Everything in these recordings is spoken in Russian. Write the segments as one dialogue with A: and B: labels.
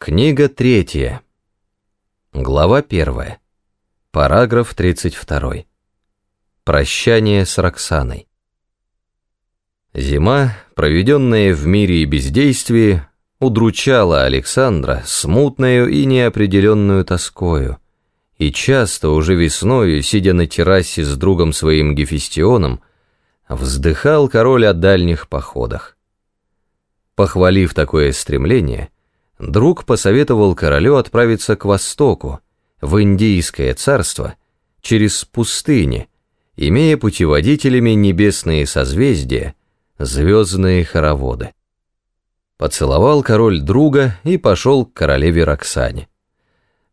A: Книга третья. Глава первая. Параграф 32. Прощание с Роксаной. Зима, проведенная в мире и бездействии, удручала Александра смутную и неопределенную тоскою, и часто уже весною, сидя на террасе с другом своим Гефестионом, вздыхал король о дальних походах. Похвалив такое стремление, друг посоветовал королю отправиться к востоку, в Индийское царство, через пустыни, имея путеводителями небесные созвездия, звездные хороводы. Поцеловал король друга и пошел к королеве Роксане.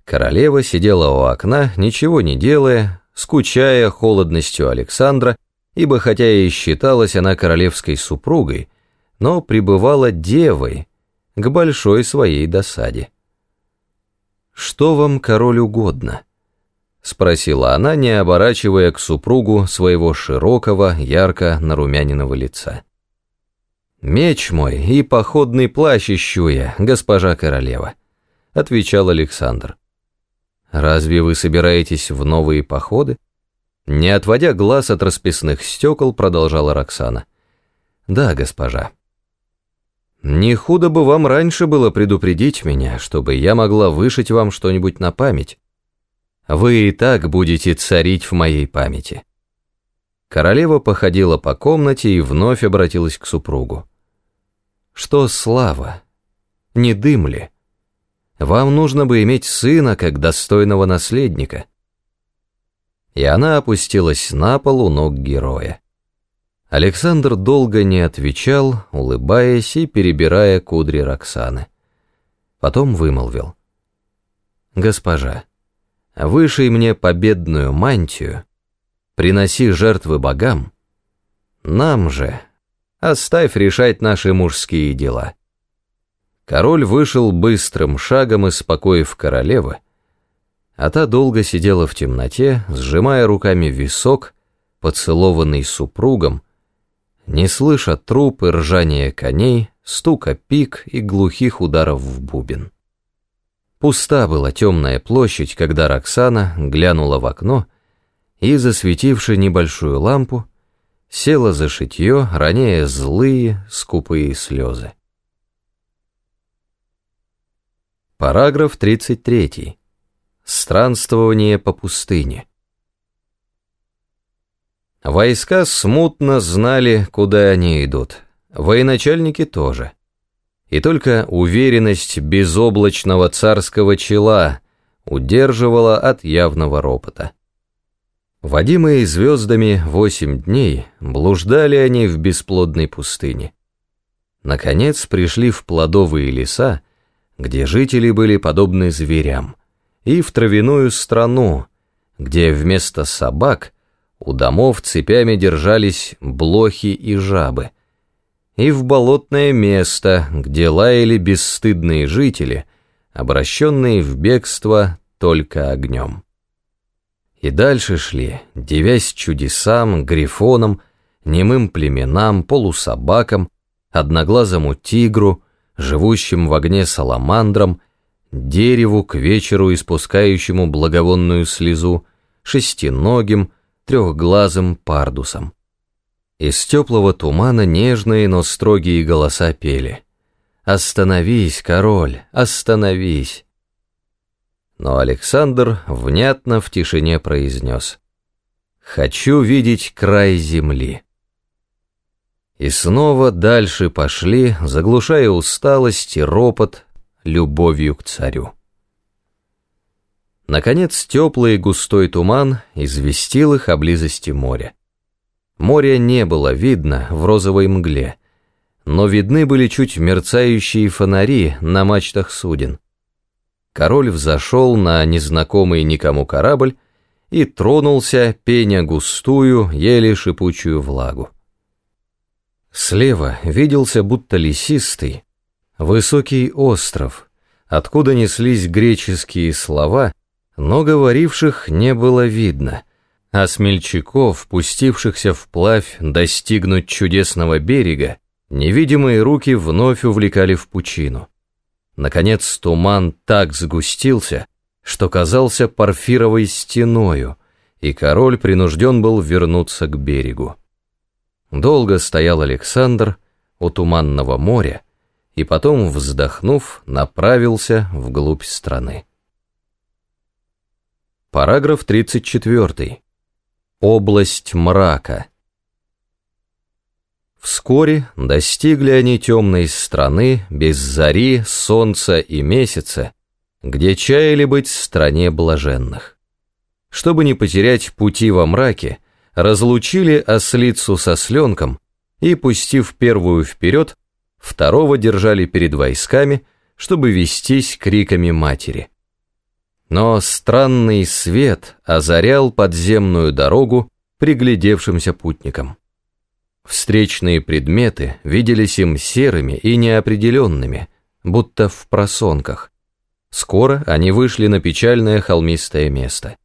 A: Королева сидела у окна, ничего не делая, скучая холодностью Александра, ибо хотя и считалась она королевской супругой, но пребывала девой, к большой своей досаде. «Что вам, король, угодно?» — спросила она, не оборачивая к супругу своего широкого, ярко нарумяненного лица. «Меч мой и походный плащ ищу я, госпожа королева», — отвечал Александр. «Разве вы собираетесь в новые походы?» Не отводя глаз от расписных стекол, продолжала Роксана. «Да, госпожа». Не худо бы вам раньше было предупредить меня, чтобы я могла вышить вам что-нибудь на память. Вы и так будете царить в моей памяти». Королева походила по комнате и вновь обратилась к супругу. «Что слава? Не дым ли? Вам нужно бы иметь сына, как достойного наследника». И она опустилась на пол у ног героя. Александр долго не отвечал, улыбаясь и перебирая кудри Роксаны. Потом вымолвил. «Госпожа, вышей мне победную мантию, приноси жертвы богам, нам же оставь решать наши мужские дела». Король вышел быстрым шагом, испокоив королевы, а та долго сидела в темноте, сжимая руками висок, поцелованный супругом, не слыша труп и ржания коней, стука пик и глухих ударов в бубен. Пуста была темная площадь, когда Роксана глянула в окно и, засветивши небольшую лампу, села за шитье, роняя злые, скупые слезы. Параграф 33. Странствование по пустыне. Войска смутно знали, куда они идут. Военачальники тоже. И только уверенность безоблачного царского чела удерживала от явного ропота. Водимые звездами восемь дней, блуждали они в бесплодной пустыне. Наконец пришли в плодовые леса, где жители были подобны зверям, и в травяную страну, где вместо собак у домов цепями держались блохи и жабы. И в болотное место, где лаяли бесстыдные жители, обращенные в бегство только огнем. И дальше шли, девясь чудесам, грифонам, немым племенам, полусобакам, одноглазому тигру, живущим в огне саламандрам, дереву к вечеру испускающему благовонную слезу, шестиногим, трехглазым пардусом. Из теплого тумана нежные, но строгие голоса пели. «Остановись, король, остановись!» Но Александр внятно в тишине произнес. «Хочу видеть край земли». И снова дальше пошли, заглушая усталость и ропот, любовью к царю. Наконец, теплый и густой туман известил их о близости моря. Моря не было видно в розовой мгле, но видны были чуть мерцающие фонари на мачтах суден. Король взошел на незнакомый никому корабль и тронулся, пеня густую, еле шипучую влагу. Слева виделся будто лесистый, высокий остров, откуда неслись греческие слова — но говоривших не было видно, а смельчаков, пустившихся вплавь достигнуть чудесного берега, невидимые руки вновь увлекали в пучину. Наконец туман так сгустился, что казался парфировой стеною, и король принужден был вернуться к берегу. Долго стоял Александр у туманного моря, и потом, вздохнув, направился вглубь страны. Параграф 34. Область мрака. Вскоре достигли они темной страны, без зари, солнца и месяца, где чаяли быть в стране блаженных. Чтобы не потерять пути во мраке, разлучили ослицу со сленком и, пустив первую вперед, второго держали перед войсками, чтобы вестись криками матери. Но странный свет озарял подземную дорогу приглядевшимся путникам. Встречные предметы виделись им серыми и неопределенными, будто в просонках. Скоро они вышли на печальное холмистое место.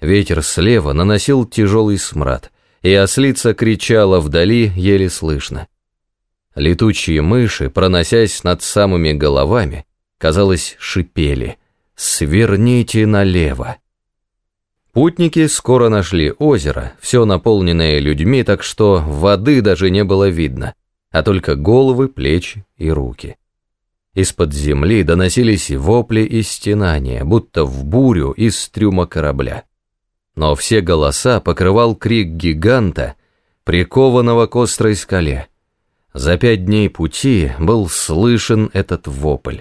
A: Ветер слева наносил тяжелый смрад, и ослица кричала вдали еле слышно. Летучие мыши, проносясь над самыми головами, казалось, шипели «Сверните налево!» Путники скоро нашли озеро, все наполненное людьми, так что воды даже не было видно, а только головы, плечи и руки. Из-под земли доносились вопли и стенания, будто в бурю из трюма корабля. Но все голоса покрывал крик гиганта, прикованного к острой скале. За пять дней пути был слышен этот вопль.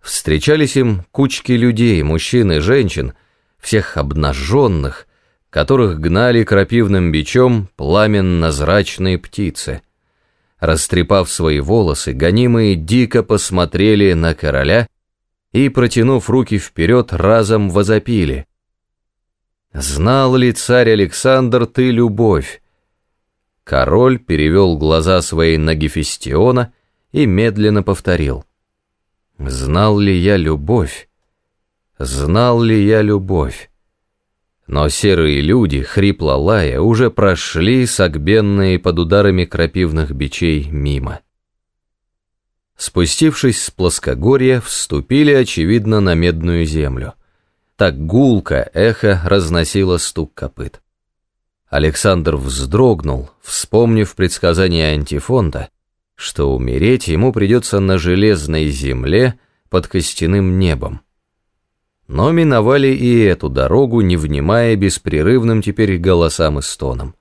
A: Встречались им кучки людей, мужчин и женщин, всех обнаженных, которых гнали крапивным бичом пламенно-зрачные птицы. Растрепав свои волосы, гонимые дико посмотрели на короля и, протянув руки вперед, разом возопили. «Знал ли царь Александр ты любовь?» Король перевел глаза свои на Гефестиона и медленно повторил. «Знал ли я любовь?» Знал ли я любовь? Но серые люди, хрипло лая, уже прошли согбенные под ударами крапивных бичей мимо. Спустившись с плоскогорья, вступили, очевидно, на медную землю. Так гулко эхо разносило стук копыт. Александр вздрогнул, вспомнив предсказание антифонда, что умереть ему придется на железной земле под костяным небом но миновали и эту дорогу, не внимая беспрерывным теперь голосам и стонам.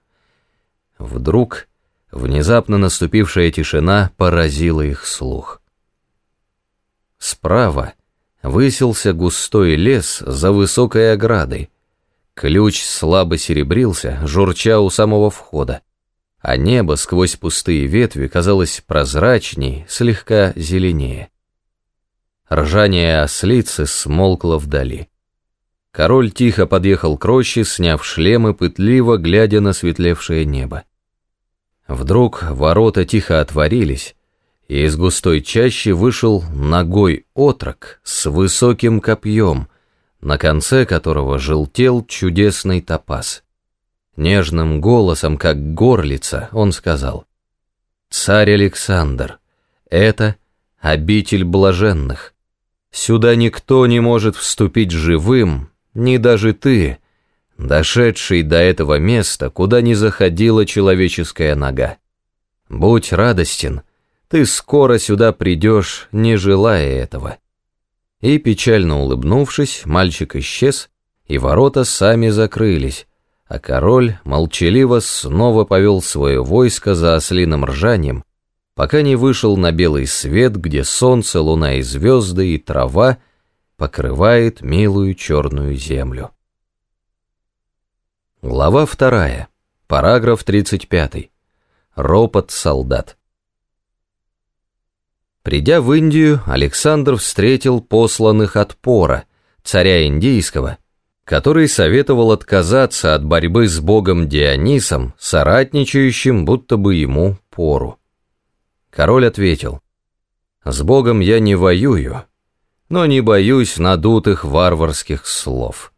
A: Вдруг внезапно наступившая тишина поразила их слух. Справа высился густой лес за высокой оградой. Ключ слабо серебрился, журча у самого входа, а небо сквозь пустые ветви казалось прозрачней, слегка зеленее. Ржание ослицы смолкло вдали. Король тихо подъехал к роще, сняв шлем и пытливо глядя на светлевшее небо. Вдруг ворота тихо отворились, и из густой чащи вышел ногой отрок с высоким копьем, на конце которого желтел чудесный топаз. Нежным голосом, как горлица, он сказал, «Царь Александр, это обитель блаженных, Сюда никто не может вступить живым, ни даже ты, дошедший до этого места, куда не заходила человеческая нога. Будь радостен, ты скоро сюда придешь, не желая этого. И, печально улыбнувшись, мальчик исчез, и ворота сами закрылись, а король молчаливо снова повел свое войско за ослиным ржанием, пока не вышел на белый свет, где солнце, луна и звезды и трава покрывает милую черную землю. Глава вторая, параграф 35. Ропот солдат. Придя в Индию, Александр встретил посланных от Пора, царя индийского, который советовал отказаться от борьбы с богом Дионисом, соратничающим будто бы ему Пору. Король ответил, «С Богом я не воюю, но не боюсь надутых варварских слов».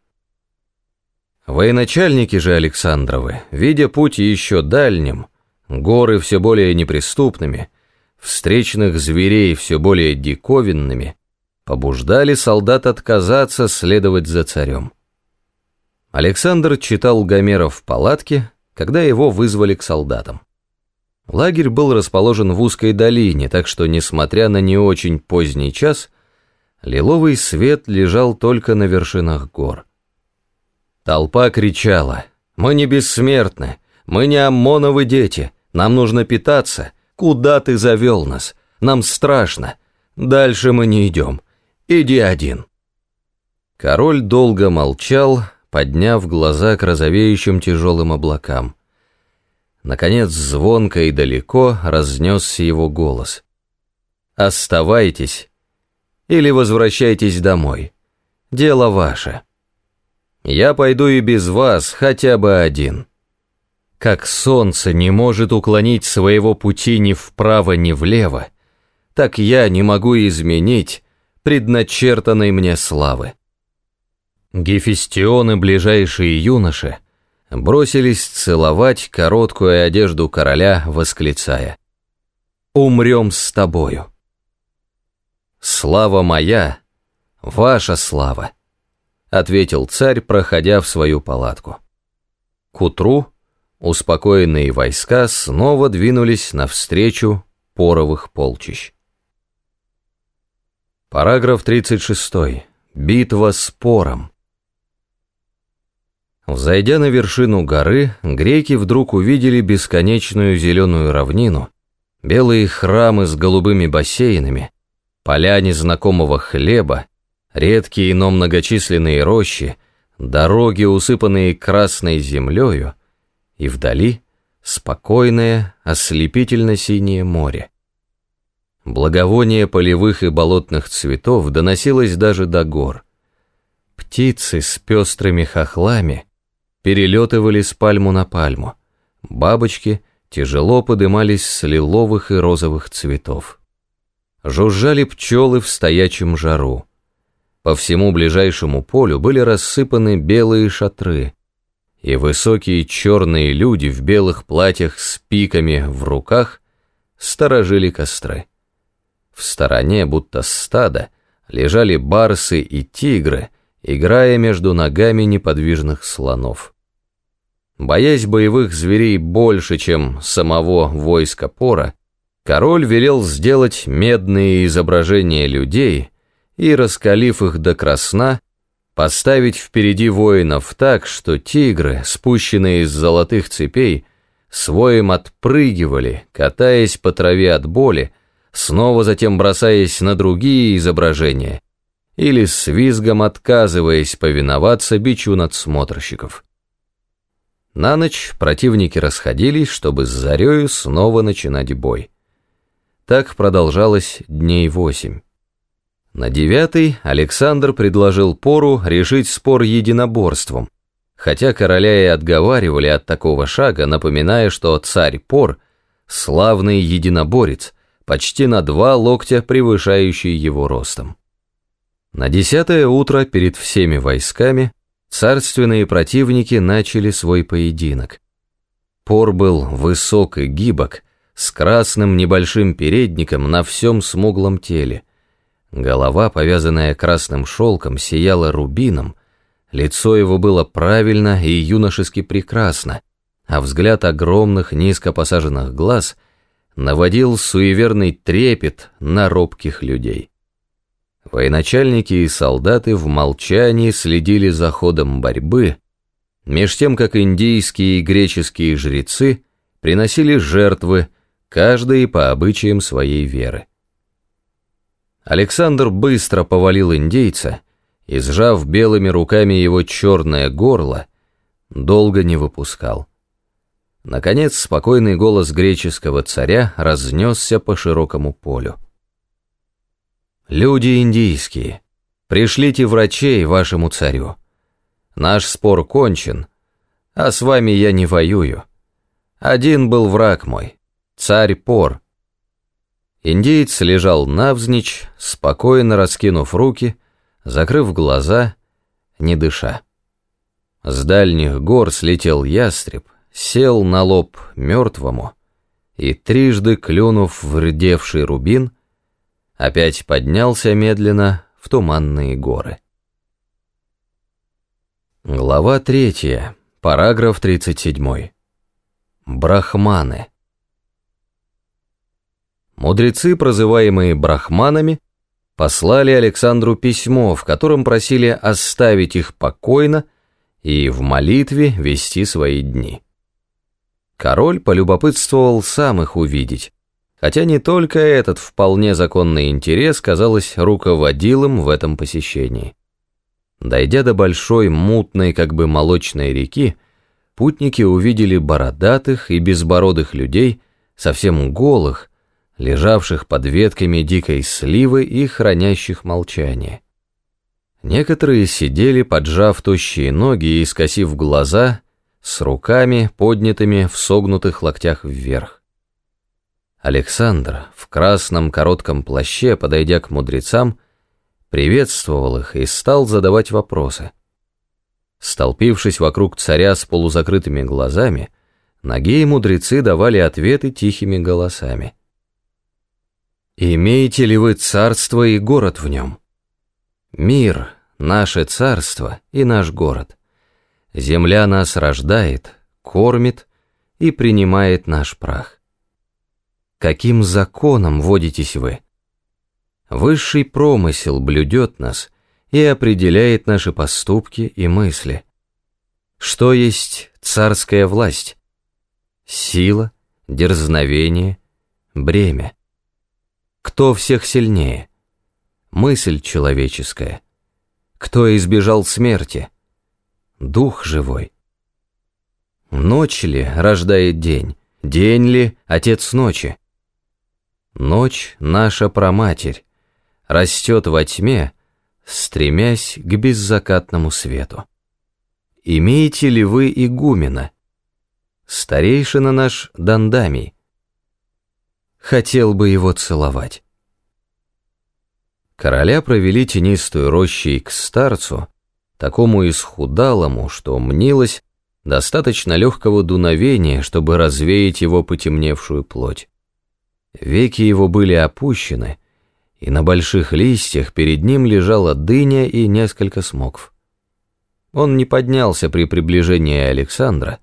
A: Военачальники же Александровы, видя путь еще дальним, горы все более неприступными, встречных зверей все более диковинными, побуждали солдат отказаться следовать за царем. Александр читал Гомера в палатке, когда его вызвали к солдатам. Лагерь был расположен в узкой долине, так что, несмотря на не очень поздний час, лиловый свет лежал только на вершинах гор. Толпа кричала «Мы не бессмертны! Мы не ОМОНовы дети! Нам нужно питаться! Куда ты завел нас? Нам страшно! Дальше мы не идем! Иди один!» Король долго молчал, подняв глаза к розовеющим тяжелым облакам. Наконец, звонко и далеко разнесся его голос. «Оставайтесь или возвращайтесь домой. Дело ваше. Я пойду и без вас, хотя бы один. Как солнце не может уклонить своего пути ни вправо, ни влево, так я не могу изменить предначертанной мне славы. Гефестионы, ближайшие юноши, бросились целовать короткую одежду короля, восклицая «Умрем с тобою». «Слава моя, ваша слава», — ответил царь, проходя в свою палатку. К утру успокоенные войска снова двинулись навстречу поровых полчищ. Параграф 36. Битва с пором. Взойдя на вершину горы, греки вдруг увидели бесконечную зеленую равнину, белые храмы с голубыми бассейнами, поля незнакомого хлеба, редкие, но многочисленные рощи, дороги, усыпанные красной землею, и вдали спокойное, ослепительно-синее море. Благовоние полевых и болотных цветов доносилось даже до гор. Птицы с пестрыми хохлами — перелетывали с пальму на пальму. Бабочки тяжело подымались с лиловых и розовых цветов. Жужжали пчелы в стоячем жару. По всему ближайшему полю были рассыпаны белые шатры, и высокие черные люди в белых платьях с пиками в руках сторожили костры. В стороне, будто стадо, лежали барсы и тигры, играя между ногами неподвижных слонов. Боясь боевых зверей больше, чем самого войска Пора, король велел сделать медные изображения людей и, раскалив их до красна, поставить впереди воинов так, что тигры, спущенные из золотых цепей, своим отпрыгивали, катаясь по траве от боли, снова затем бросаясь на другие изображения или с визгом отказываясь повиноваться бичу надсмотрщиков. На ночь противники расходились, чтобы с зарею снова начинать бой. Так продолжалось дней восемь. На девятый Александр предложил Пору решить спор единоборством, хотя короля и отговаривали от такого шага, напоминая, что царь Пор – славный единоборец, почти на два локтя превышающий его ростом. На десятое утро перед всеми войсками царственные противники начали свой поединок. Пор был высок и гибок, с красным небольшим передником на всем смуглом теле. Голова, повязанная красным шелком, сияла рубином, лицо его было правильно и юношески прекрасно, а взгляд огромных низко посаженных глаз наводил суеверный трепет на робких людей. Военачальники и солдаты в молчании следили за ходом борьбы, меж тем как индийские и греческие жрецы приносили жертвы, каждый по обычаям своей веры. Александр быстро повалил индейца и, сжав белыми руками его черное горло, долго не выпускал. Наконец, спокойный голос греческого царя разнесся по широкому полю. Люди индийские, пришлите врачей вашему царю. Наш спор кончен, а с вами я не воюю. Один был враг мой, царь Пор. Индиец лежал навзничь, спокойно раскинув руки, закрыв глаза, не дыша. С дальних гор слетел ястреб, сел на лоб мертвому и, трижды клюнув в рубин, опять поднялся медленно, в туманные горы. Глава третья, параграф 37. Брахманы. Мудрецы, прозываемые брахманами, послали Александру письмо, в котором просили оставить их покойно и в молитве вести свои дни. Король полюбопытствовал сам их увидеть, хотя не только этот вполне законный интерес, казалось, руководил им в этом посещении. Дойдя до большой, мутной, как бы молочной реки, путники увидели бородатых и безбородых людей, совсем голых, лежавших под ветками дикой сливы и хранящих молчание. Некоторые сидели, поджав тощие ноги и скосив глаза, с руками, поднятыми в согнутых локтях вверх. Александр в красном коротком плаще, подойдя к мудрецам, приветствовал их и стал задавать вопросы. Столпившись вокруг царя с полузакрытыми глазами, ноги и мудрецы давали ответы тихими голосами. Имеете ли вы царство и город в нем? Мир, наше царство и наш город. Земля нас рождает, кормит и принимает наш прах. Каким законом водитесь вы? Высший промысел блюдет нас и определяет наши поступки и мысли. Что есть царская власть? Сила, дерзновение, бремя. Кто всех сильнее? Мысль человеческая. Кто избежал смерти? Дух живой. Ночь ли рождает день? День ли отец ночи? Ночь наша проматерь, растет во тьме, стремясь к беззакатному свету. Имеете ли вы игумена? Старейшина наш Дандамий, хотел бы его целовать. Короля провели тенистую рощей к старцу, такому исхудалому, что мнилось, достаточно легкого дуновения, чтобы развеять его потемневшую плоть. Веки его были опущены, и на больших листьях перед ним лежала дыня и несколько смокв. Он не поднялся при приближении Александра,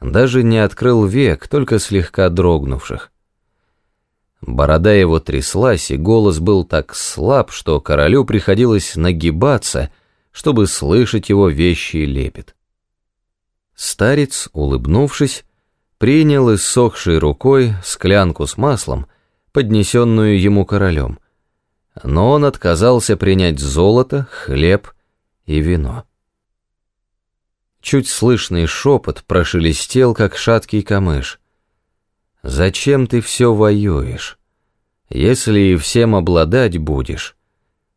A: даже не открыл век, только слегка дрогнувших. Борода его тряслась, и голос был так слаб, что королю приходилось нагибаться, чтобы слышать его вещий лепет. Старец, улыбнувшись, принял иссохшей рукой склянку с маслом, поднесенную ему королем, но он отказался принять золото, хлеб и вино. Чуть слышный шепот прошелестел, как шаткий камыш. Зачем ты все воюешь? Если и всем обладать будешь,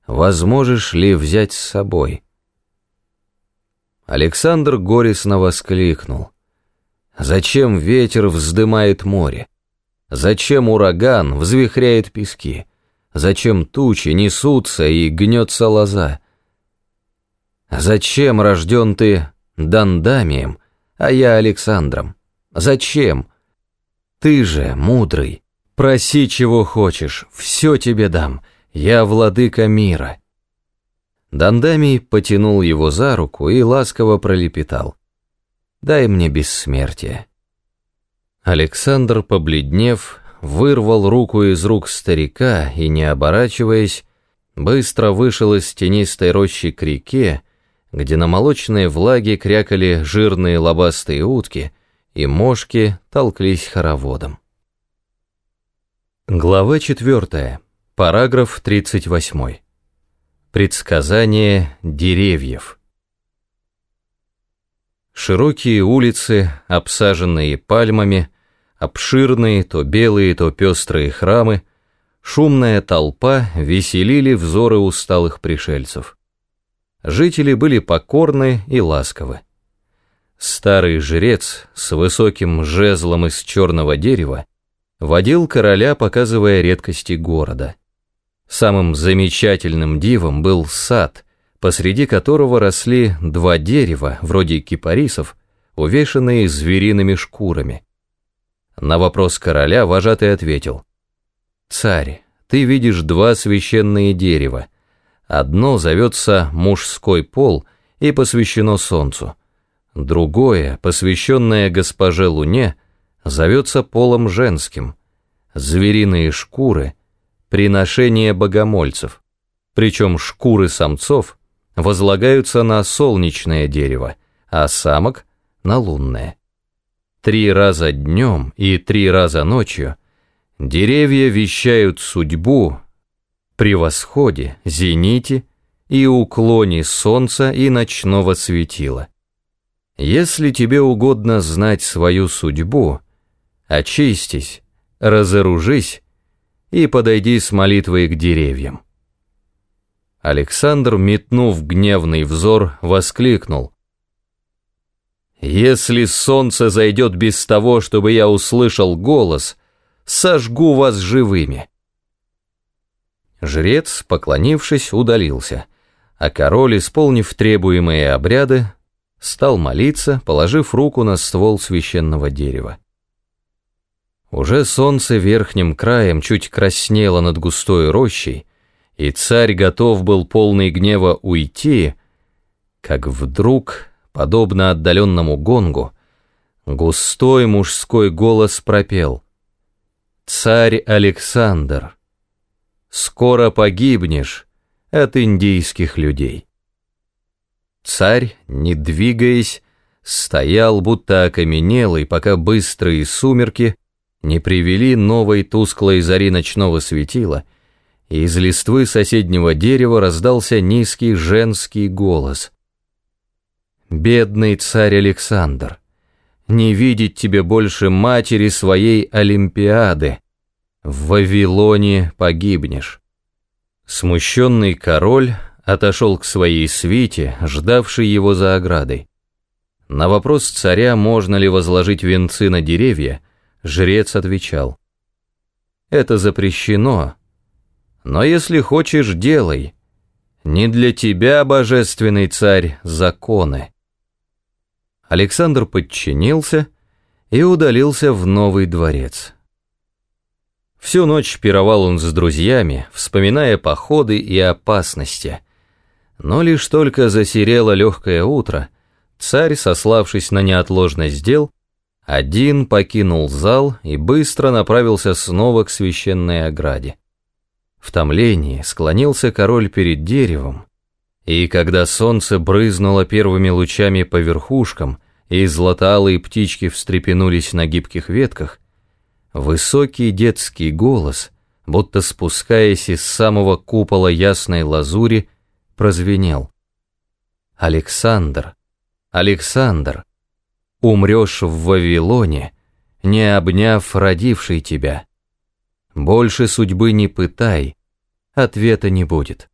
A: возможешь ли взять с собой? Александр горестно воскликнул. Зачем ветер вздымает море? Зачем ураган взвихряет пески? Зачем тучи несутся и гнется лоза? Зачем рожден ты Дандамием, а я Александром? Зачем? Ты же, мудрый, проси, чего хочешь, все тебе дам, я владыка мира». Дандамий потянул его за руку и ласково пролепетал. «Дай мне бессмертие». Александр, побледнев, вырвал руку из рук старика и, не оборачиваясь, быстро вышел из тенистой рощи к реке, где на молочной влаге крякали жирные лобастые утки — и мошки толклись хороводом. Глава 4. Параграф 38. Предсказание деревьев. Широкие улицы, обсаженные пальмами, обширные, то белые, то пестрые храмы, шумная толпа веселили взоры усталых пришельцев. Жители были покорны и ласковы. Старый жрец с высоким жезлом из черного дерева водил короля, показывая редкости города. Самым замечательным дивом был сад, посреди которого росли два дерева, вроде кипарисов, увешанные звериными шкурами. На вопрос короля вожатый ответил, «Царь, ты видишь два священные дерева, Одно зовется «мужской пол» и посвящено Солнцу. Другое, посвященное госпоже Луне, зовется полом женским. Звериные шкуры – приношение богомольцев. Причем шкуры самцов возлагаются на солнечное дерево, а самок – на лунное. Три раза днем и три раза ночью деревья вещают судьбу при восходе, зените и уклоне солнца и ночного светила. Если тебе угодно знать свою судьбу, очистись, разоружись и подойди с молитвой к деревьям. Александр, метнув гневный взор, воскликнул. «Если солнце зайдет без того, чтобы я услышал голос, сожгу вас живыми». Жрец, поклонившись, удалился, а король, исполнив требуемые обряды, стал молиться, положив руку на ствол священного дерева. Уже солнце верхним краем чуть краснело над густой рощей, и царь готов был полный гнева уйти, как вдруг, подобно отдаленному гонгу, густой мужской голос пропел «Царь Александр, скоро погибнешь от индийских людей». Царь, не двигаясь, стоял, будто окаменелый, пока быстрые сумерки не привели новой тусклой зари ночного светила, и из листвы соседнего дерева раздался низкий женский голос. «Бедный царь Александр, не видеть тебе больше матери своей Олимпиады, в Вавилоне погибнешь». Смущенный король отошел к своей свите, ждавшей его за оградой. На вопрос царя, можно ли возложить венцы на деревья, жрец отвечал. «Это запрещено, но если хочешь, делай. Не для тебя, божественный царь, законы». Александр подчинился и удалился в новый дворец. Всю ночь пировал он с друзьями, вспоминая походы и опасности – но лишь только засерело легкое утро, царь, сославшись на неотложность дел, один покинул зал и быстро направился снова к священной ограде. В томлении склонился король перед деревом, и когда солнце брызнуло первыми лучами по верхушкам, и златалые птички встрепенулись на гибких ветках, высокий детский голос, будто спускаясь из самого купола ясной лазури, прозвенел. «Александр, Александр, умрешь в Вавилоне, не обняв родивший тебя. Больше судьбы не пытай, ответа не будет».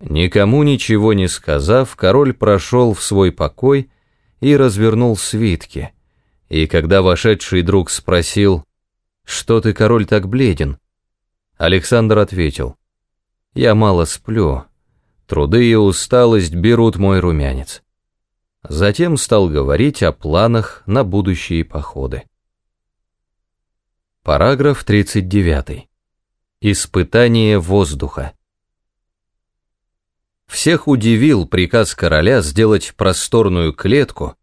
A: Никому ничего не сказав, король прошел в свой покой и развернул свитки. И когда вошедший друг спросил, «Что ты, король, так бледен?» Александр ответил, «Я мало сплю, Труды и усталость берут мой румянец. Затем стал говорить о планах на будущие походы. Параграф 39. Испытание воздуха. Всех удивил приказ короля сделать просторную клетку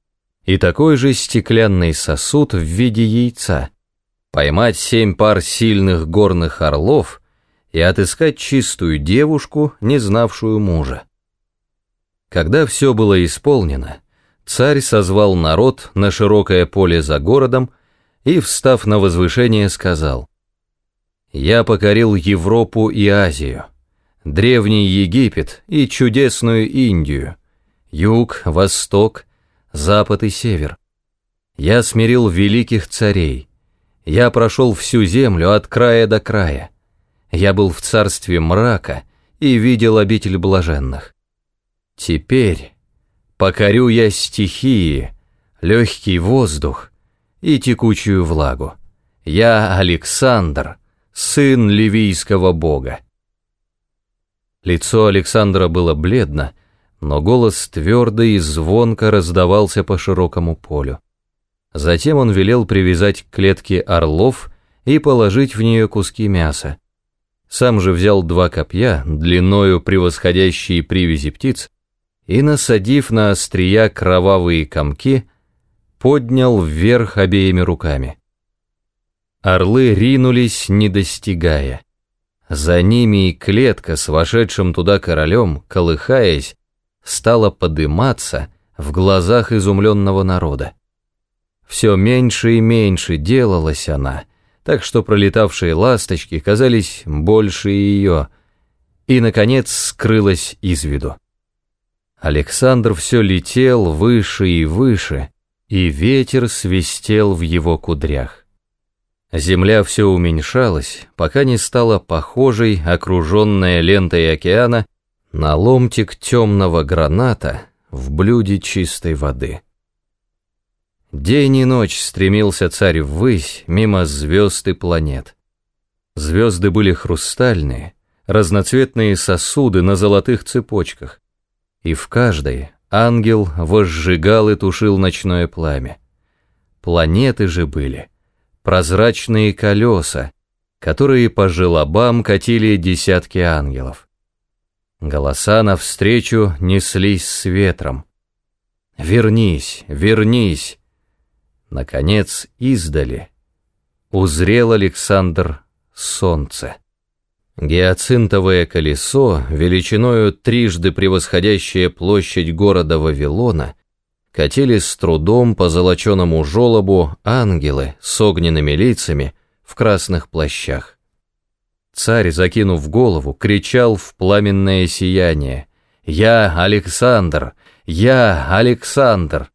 A: и такой же стеклянный сосуд в виде яйца, поймать семь пар сильных горных орлов и отыскать чистую девушку, не знавшую мужа. Когда все было исполнено, царь созвал народ на широкое поле за городом и, встав на возвышение, сказал, «Я покорил Европу и Азию, древний Египет и чудесную Индию, юг, восток, запад и север. Я смирил великих царей, я прошел всю землю от края до края, я был в царстве мрака и видел обитель блаженных. Теперь покорю я стихии, легкий воздух и текучую влагу. Я Александр, сын ливийского бога. Лицо Александра было бледно, но голос твердый и звонко раздавался по широкому полю. Затем он велел привязать к клетке орлов и положить в нее куски мяса. сам же взял два копья, длиною превосходящие привязи птиц, и, насадив на острия кровавые комки, поднял вверх обеими руками. Орлы ринулись, не достигая. За ними и клетка с вошедшим туда королем, колыхаясь, стала подыматься в глазах изумленного народа. Все меньше и меньше делалась она, так что пролетавшие ласточки казались больше ее, и, наконец, скрылась из виду. Александр все летел выше и выше, и ветер свистел в его кудрях. Земля все уменьшалась, пока не стала похожей, окруженная лентой океана, на ломтик темного граната в блюде чистой воды. День и ночь стремился царь ввысь, мимо звезд и планет. Звезды были хрустальные, разноцветные сосуды на золотых цепочках, и в каждой ангел возжигал и тушил ночное пламя. Планеты же были прозрачные колеса, которые по желобам катили десятки ангелов. Голоса навстречу неслись с ветром. «Вернись, вернись!» Наконец, издали, узрел Александр солнце. Гиацинтовое колесо, величиною трижды превосходящее площадь города Вавилона, катили с трудом по золоченому жолобу ангелы с огненными лицами в красных плащах. Царь, закинув голову, кричал в пламенное сияние «Я Александр! Я Александр!»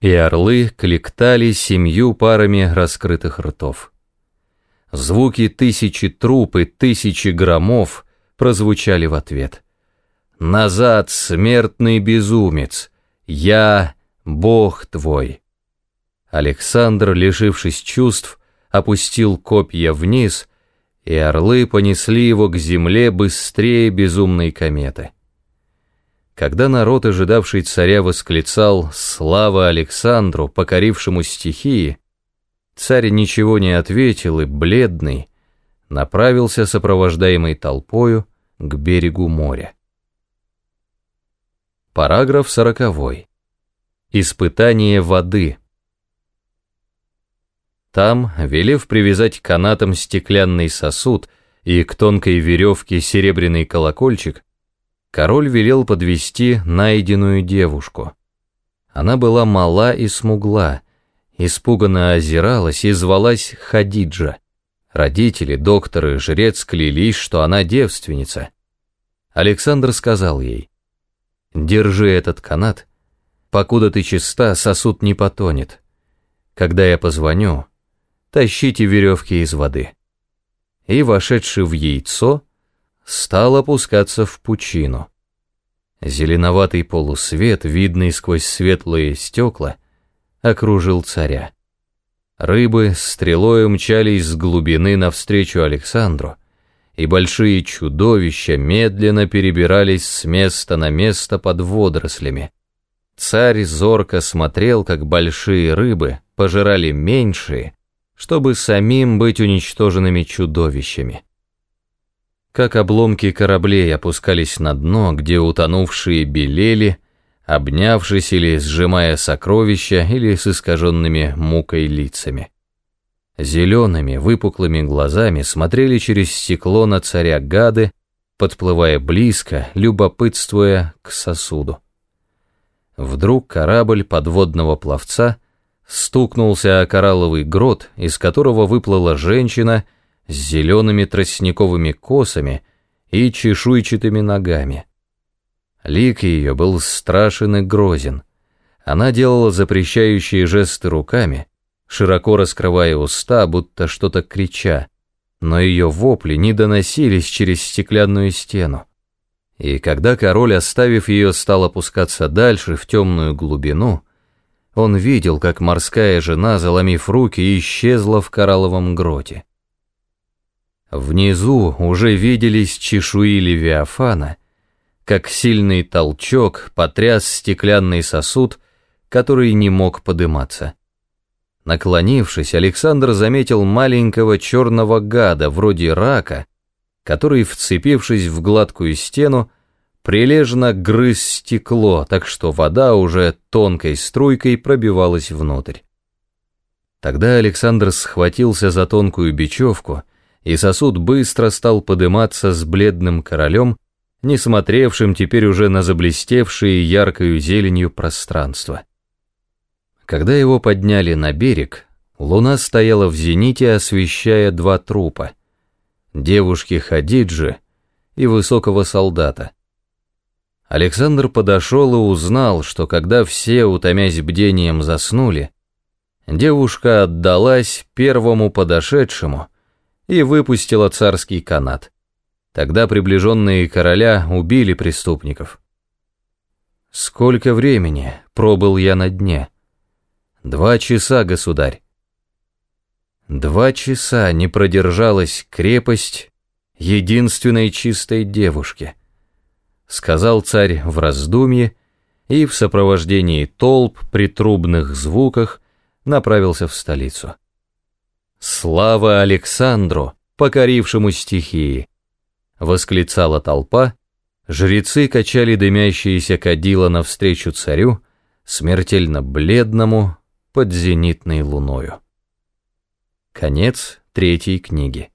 A: и орлы кликтали семью парами раскрытых ртов. Звуки тысячи труп и тысячи громов прозвучали в ответ. «Назад, смертный безумец! Я Бог твой!» Александр, лишившись чувств, опустил копья вниз, и орлы понесли его к земле быстрее безумной кометы. Когда народ, ожидавший царя, восклицал «Слава Александру, покорившему стихии!», царь ничего не ответил и, бледный, направился, сопровождаемый толпою, к берегу моря. Параграф сороковой. Испытание воды. Там, велев привязать канатом стеклянный сосуд и к тонкой веревке серебряный колокольчик, король велел подвести найденную девушку. Она была мала и смугла, испуганно озиралась и звалась Хадиджа. Родители, докторы, жрец клялись, что она девственница. Александр сказал ей, «Держи этот канат, покуда ты чиста, сосуд не потонет. Когда я позвоню, тащите веревки из воды». И, вошедший в яйцо, стал опускаться в пучину. Зеленоватый полусвет, видный сквозь светлые стекла, окружил царя. Рыбы стрелой мчались с глубины навстречу Александру, и большие чудовища медленно перебирались с места на место под водорослями. Царь зорко смотрел, как большие рыбы пожирали меньшие, чтобы самим быть уничтоженными чудовищами как обломки кораблей опускались на дно, где утонувшие белели, обнявшись или сжимая сокровища, или с искаженными мукой лицами. Зелеными, выпуклыми глазами смотрели через стекло на царя гады, подплывая близко, любопытствуя к сосуду. Вдруг корабль подводного пловца стукнулся о коралловый грот, из которого выплыла женщина с зелеными тростниковыми косами и чешуйчатыми ногами. Лик ее был страшен и грозен. Она делала запрещающие жесты руками, широко раскрывая уста, будто что-то крича, но ее вопли не доносились через стеклянную стену. И когда король, оставив ее, стал опускаться дальше, в темную глубину, он видел, как морская жена, заломив руки, исчезла в коралловом гроте. Внизу уже виделись чешуи Левиафана, как сильный толчок потряс стеклянный сосуд, который не мог подыматься. Наклонившись, Александр заметил маленького черного гада, вроде рака, который, вцепившись в гладкую стену, прилежно грыз стекло, так что вода уже тонкой струйкой пробивалась внутрь. Тогда Александр схватился за тонкую бечевку, и сосуд быстро стал подыматься с бледным королем, не смотревшим теперь уже на заблестевшие яркою зеленью пространство. Когда его подняли на берег, луна стояла в зените, освещая два трупа — девушки Хадиджи и высокого солдата. Александр подошел и узнал, что когда все, утомясь бдением, заснули, девушка отдалась первому подошедшему и выпустила царский канат. Тогда приближенные короля убили преступников. «Сколько времени пробыл я на дне?» «Два часа, государь». Два часа не продержалась крепость единственной чистой девушки, сказал царь в раздумье и в сопровождении толп при трубных звуках направился в столицу. «Слава Александру, покорившему стихии!» — восклицала толпа, жрецы качали дымящиеся кадила навстречу царю, смертельно бледному, под зенитной луною. Конец третьей книги.